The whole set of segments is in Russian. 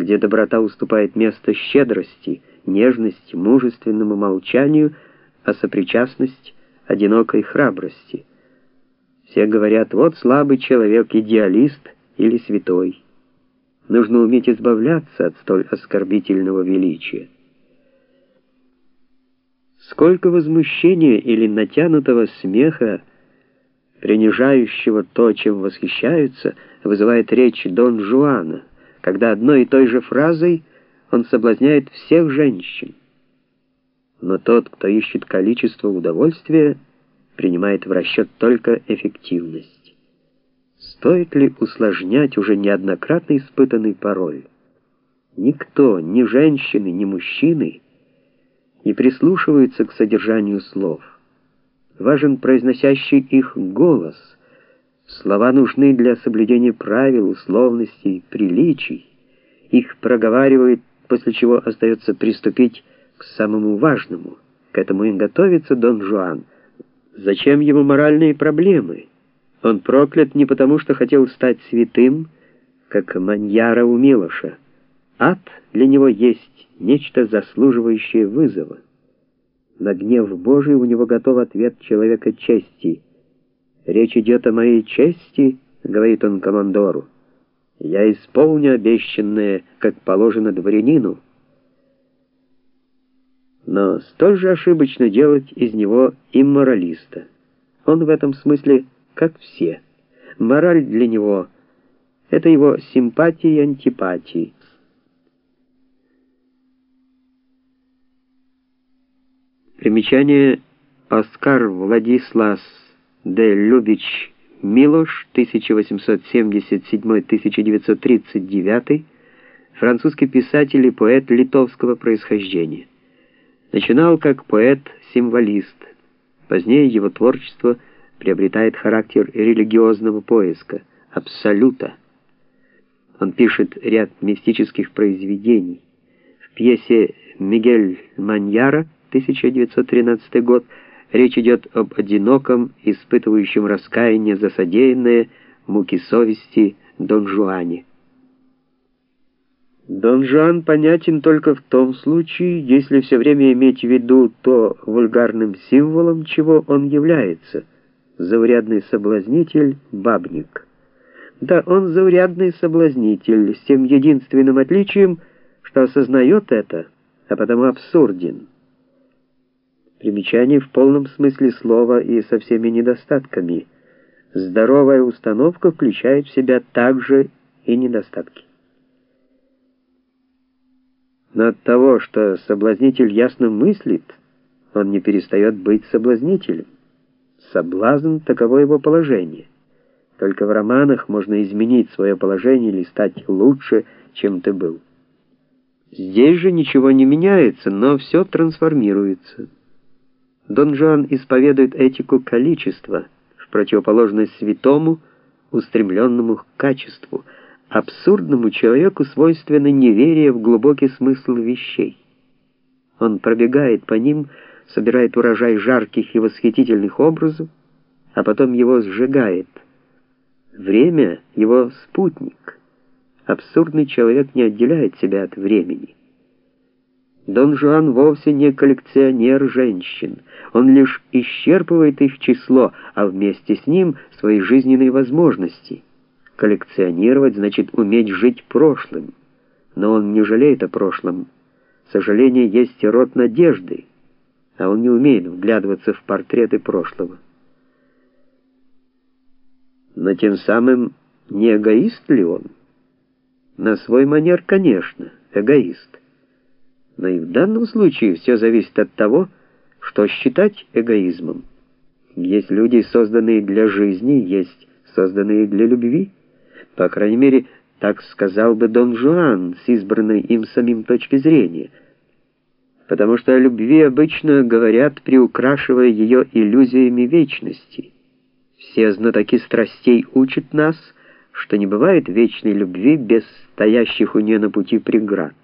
где доброта уступает место щедрости, нежности, мужественному молчанию, а сопричастность — одинокой храбрости. Все говорят, вот слабый человек, идеалист или святой. Нужно уметь избавляться от столь оскорбительного величия. Сколько возмущения или натянутого смеха, принижающего то, чем восхищаются, вызывает речь Дон Жуана, когда одной и той же фразой он соблазняет всех женщин. Но тот, кто ищет количество удовольствия, принимает в расчет только эффективность. Стоит ли усложнять уже неоднократно испытанный пароль? Никто, ни женщины, ни мужчины, не прислушиваются к содержанию слов. Важен произносящий их голос. Слова нужны для соблюдения правил, условностей, приличий. Их проговаривает, после чего остается приступить к самому важному. К этому и готовится Дон Жуан. Зачем ему моральные проблемы? Он проклят не потому, что хотел стать святым, как маньяра у Милоша. Ад для него есть нечто заслуживающее вызова. На гнев Божий у него готов ответ человека чести. «Речь идет о моей чести», — говорит он командору. «Я исполню обещанное, как положено дворянину». Но столь же ошибочно делать из него имморалиста. Он в этом смысле как все. Мораль для него — это его симпатии и антипатии, Примечание Оскар Владислас де Любич Милош, 1877-1939, французский писатель и поэт литовского происхождения. Начинал как поэт-символист. Позднее его творчество приобретает характер религиозного поиска, абсолюта. Он пишет ряд мистических произведений. В пьесе «Мигель Маньяра» 1913 год, речь идет об одиноком, испытывающем раскаяние за содеянное, муки совести Дон Жуане. Дон Жуан понятен только в том случае, если все время иметь в виду то вульгарным символом, чего он является, заурядный соблазнитель, бабник. Да, он заурядный соблазнитель, с тем единственным отличием, что осознает это, а потому абсурден. Примечание в полном смысле слова и со всеми недостатками. Здоровая установка включает в себя также и недостатки. Но от того, что соблазнитель ясно мыслит, он не перестает быть соблазнителем. Соблазн — таково его положение. Только в романах можно изменить свое положение или стать лучше, чем ты был. Здесь же ничего не меняется, но все трансформируется. Дон Жуан исповедует этику количества, в противоположность святому, устремленному к качеству. Абсурдному человеку свойственно неверие в глубокий смысл вещей. Он пробегает по ним, собирает урожай жарких и восхитительных образов, а потом его сжигает. Время — его спутник. Абсурдный человек не отделяет себя от времени. Дон Жуан вовсе не коллекционер женщин. Он лишь исчерпывает их число, а вместе с ним свои жизненные возможности. Коллекционировать значит уметь жить прошлым. Но он не жалеет о прошлом. Сожаление есть род надежды, а он не умеет вглядываться в портреты прошлого. Но тем самым не эгоист ли он? На свой манер, конечно, эгоист. Но и в данном случае все зависит от того, что считать эгоизмом. Есть люди, созданные для жизни, есть созданные для любви. По крайней мере, так сказал бы Дон Жуан с избранной им самим точки зрения. Потому что о любви обычно говорят, приукрашивая ее иллюзиями вечности. Все знатоки страстей учат нас, что не бывает вечной любви без стоящих у нее на пути преград.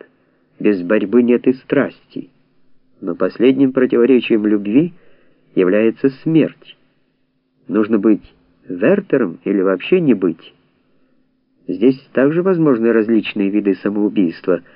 Без борьбы нет и страсти. Но последним противоречием любви является смерть. Нужно быть Вертером или вообще не быть. Здесь также возможны различные виды самоубийства —